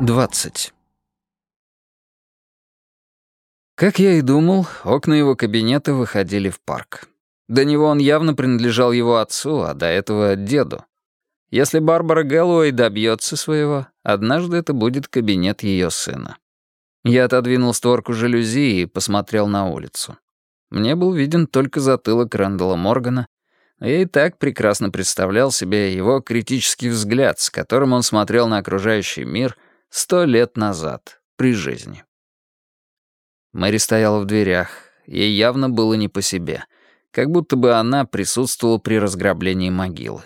20. Как я и думал, окна его кабинета выходили в парк. До него он явно принадлежал его отцу, а до этого — деду. Если Барбара Гэллоуэй добьется своего, однажды это будет кабинет ее сына. Я отодвинул створку жалюзи и посмотрел на улицу. Мне был виден только затылок Рэндала Моргана, я и так прекрасно представлял себе его критический взгляд, с которым он смотрел на окружающий мир сто лет назад, при жизни. Мэри стояла в дверях. Ей явно было не по себе. Как будто бы она присутствовала при разграблении могилы.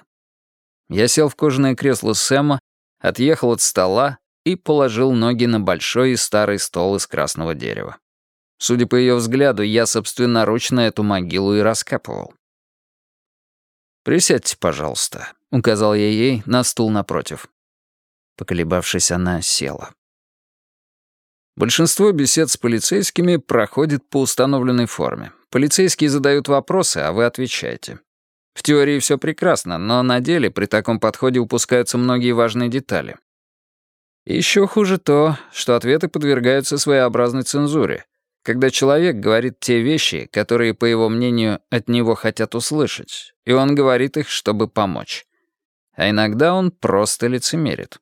Я сел в кожаное кресло Сэма, отъехал от стола и положил ноги на большой и старый стол из красного дерева. Судя по ее взгляду, я собственноручно эту могилу и раскапывал. «Присядьте, пожалуйста», — указал я ей на стул напротив. Поколебавшись, она села. Большинство бесед с полицейскими проходит по установленной форме. Полицейские задают вопросы, а вы отвечаете. В теории все прекрасно, но на деле при таком подходе упускаются многие важные детали. Еще хуже то, что ответы подвергаются своеобразной цензуре, когда человек говорит те вещи, которые, по его мнению, от него хотят услышать, и он говорит их, чтобы помочь. А иногда он просто лицемерит.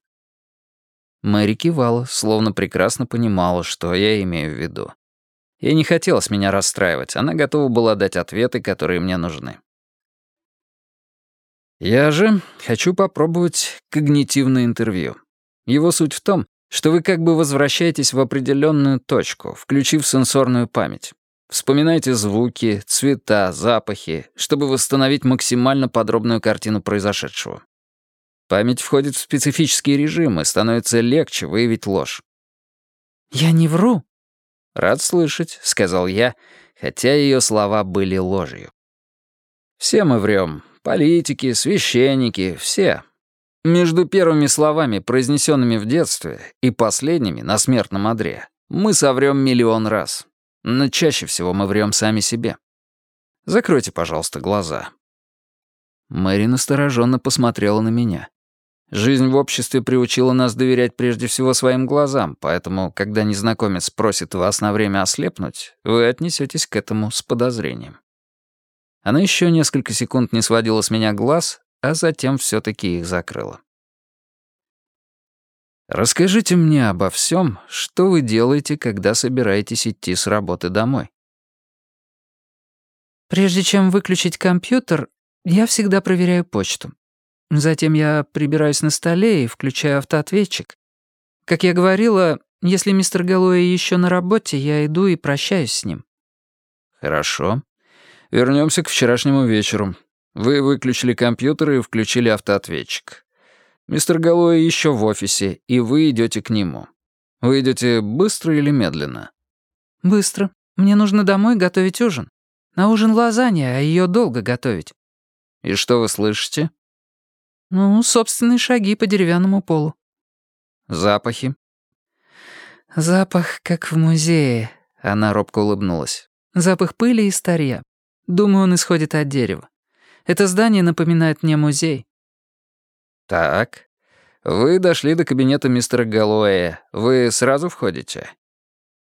Мэри кивала, словно прекрасно понимала, что я имею в виду. Ей не хотелось меня расстраивать, она готова была дать ответы, которые мне нужны. Я же хочу попробовать когнитивное интервью. Его суть в том, что вы как бы возвращаетесь в определенную точку, включив сенсорную память. Вспоминайте звуки, цвета, запахи, чтобы восстановить максимально подробную картину произошедшего. Память входит в специфические режимы, становится легче выявить ложь. «Я не вру». «Рад слышать», — сказал я, хотя ее слова были ложью. «Все мы врем. Политики, священники, все. Между первыми словами, произнесенными в детстве, и последними на смертном одре, мы соврем миллион раз. Но чаще всего мы врем сами себе. Закройте, пожалуйста, глаза». Мэри настороженно посмотрела на меня. Жизнь в обществе приучила нас доверять прежде всего своим глазам, поэтому, когда незнакомец просит вас на время ослепнуть, вы отнесетесь к этому с подозрением. Она еще несколько секунд не сводила с меня глаз, а затем все-таки их закрыла. Расскажите мне обо всем, что вы делаете, когда собираетесь идти с работы домой. Прежде чем выключить компьютер, я всегда проверяю почту. Затем я прибираюсь на столе и включаю автоответчик. Как я говорила, если мистер Гэллоуэй еще на работе, я иду и прощаюсь с ним. Хорошо. Вернемся к вчерашнему вечеру. Вы выключили компьютер и включили автоответчик. Мистер Гэллоуэй еще в офисе, и вы идете к нему. Вы идете быстро или медленно? Быстро. Мне нужно домой готовить ужин. На ужин лазанья, а ее долго готовить. И что вы слышите? Ну, собственные шаги по деревянному полу. Запахи. Запах, как в музее. Она робко улыбнулась. Запах пыли и старья. Думаю, он исходит от дерева. Это здание напоминает мне музей. Так. Вы дошли до кабинета мистера Галлоуэя. Вы сразу входите?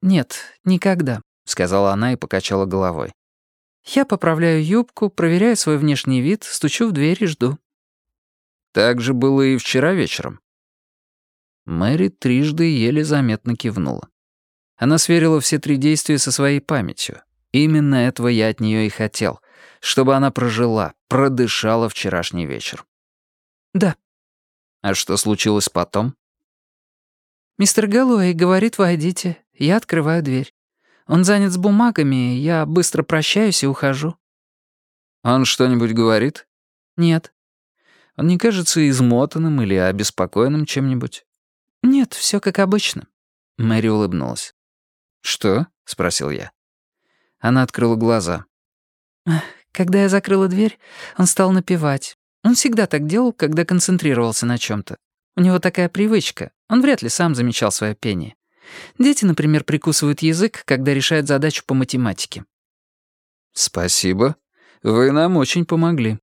Нет, никогда, сказала она и покачала головой. Я поправляю юбку, проверяю свой внешний вид, стучу в дверь и жду. Так же было и вчера вечером. Мэри трижды еле заметно кивнула. Она сверила все три действия со своей памятью. Именно этого я от нее и хотел, чтобы она прожила, продышала вчерашний вечер. Да. А что случилось потом? Мистер Гэллоуэй говорит, войдите. Я открываю дверь. Он занят с бумагами, я быстро прощаюсь и ухожу. Он что-нибудь говорит? Нет. Он не кажется измотанным или обеспокоенным чем-нибудь? Нет, все как обычно. Мэри улыбнулась. «Что?» — спросил я. Она открыла глаза. Когда я закрыла дверь, он стал напевать. Он всегда так делал, когда концентрировался на чем то У него такая привычка. Он вряд ли сам замечал свое пение. Дети, например, прикусывают язык, когда решают задачу по математике. «Спасибо. Вы нам очень помогли».